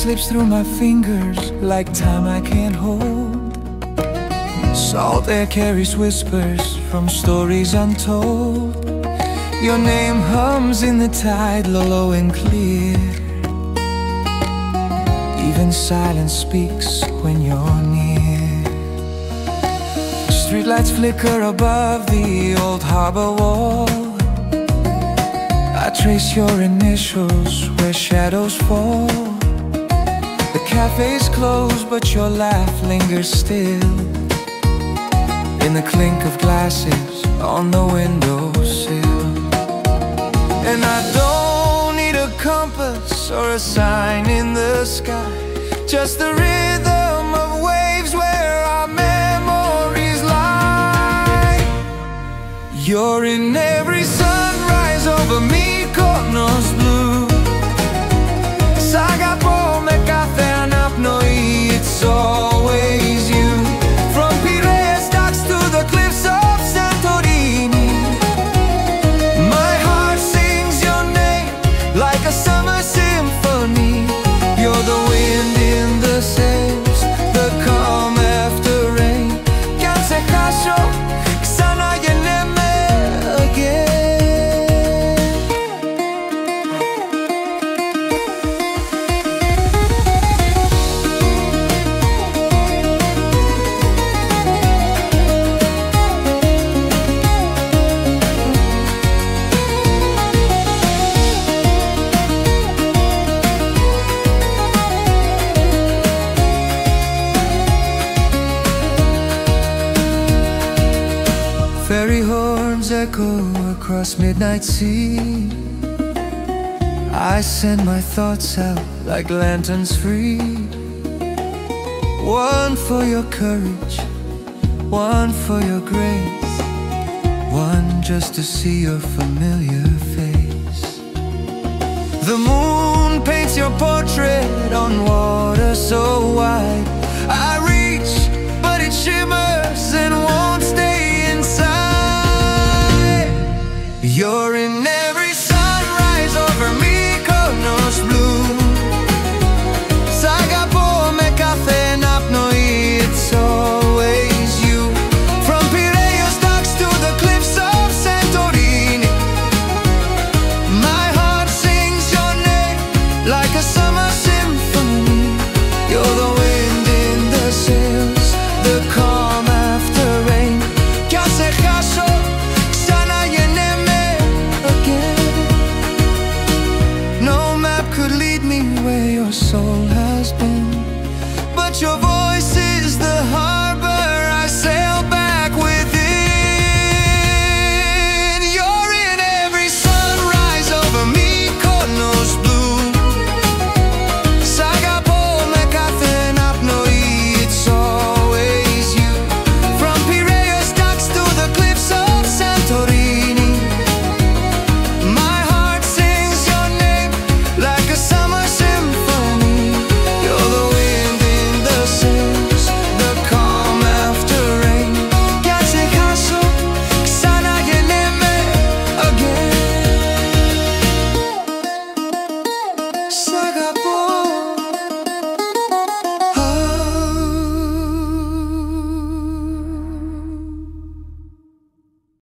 slips through my fingers like time I can't hold. Salt air carries whispers from stories untold. Your name hums in the tide, low and clear. Even silence speaks when you're near. Streetlights flicker above the old harbor wall. I trace your initials where shadows fall. The cafe's closed, but your laugh lingers still. In the clink of glasses on the windowsill. And I don't need a compass or a sign in the sky. Just the rhythm of waves where our memories lie. You're in Ferry horns echo across midnight sea. I send my thoughts out like lanterns free. One for your courage, one for your grace, one just to see your familiar face. The moon paints your portrait on wide. You're in every